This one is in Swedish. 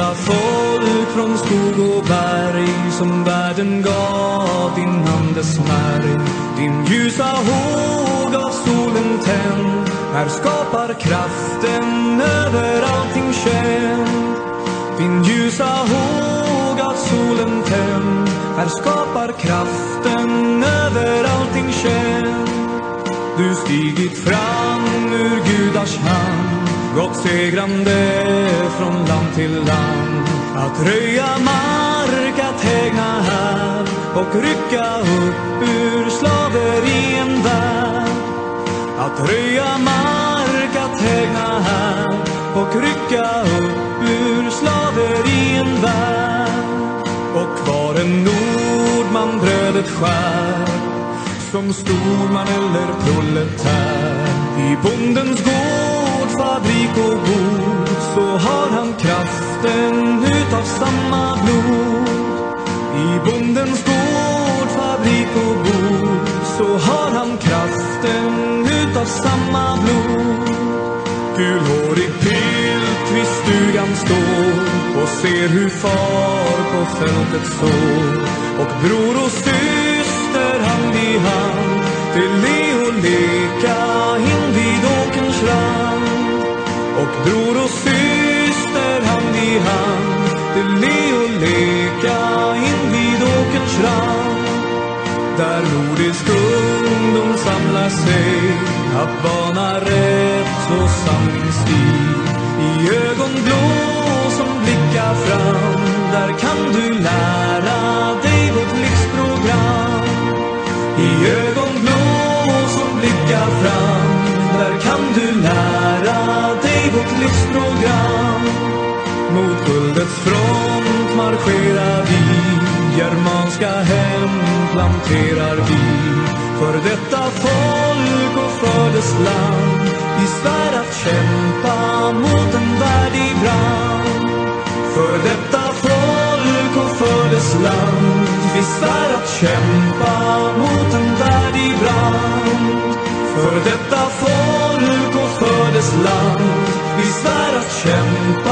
detta folk från skog och berg som världen gav din andes märg. Din ljusa håg av solen tänd, här skapar kraften över allting känd. Din ljusa håg av solen tänd, här skapar kraften över allting känd. Du stigit fram Gått segrande från land till land. Att röja mark, att hägna här Och rycka upp ur slaveri en värld. Att röja mark, att hägna här Och rycka upp ur slaveri en värld. Och var en nordman brödet skär som storman eller proletär. I bondens gård, fabrik och bod så har han kraften utav samma blod. I bondens gård, fabrik och bod så har han kraften utav samma blod. Gulhårig pilt vid stugan står och ser hur far på fältet står och bror och syster hand i hand vill le leka invid åkerns rand där nordisk ungdom samlar sig. Att bana rätt och sanningsstig i ögonblå som blickar fram. Där kan du lära dig vårt livsprogram. I ögonblå som blickar fram där kan du lära dig vårt livsprogram. Mot guldets front marscherar vi. Germanska hem planterar vi. För detta folk och för dess land Vi svär att kämpa mot en värdig brand. För detta folk och för dess land Vi svär att kämpa mot en värdig brand. För detta folk och för dess land Vi svär att kämpa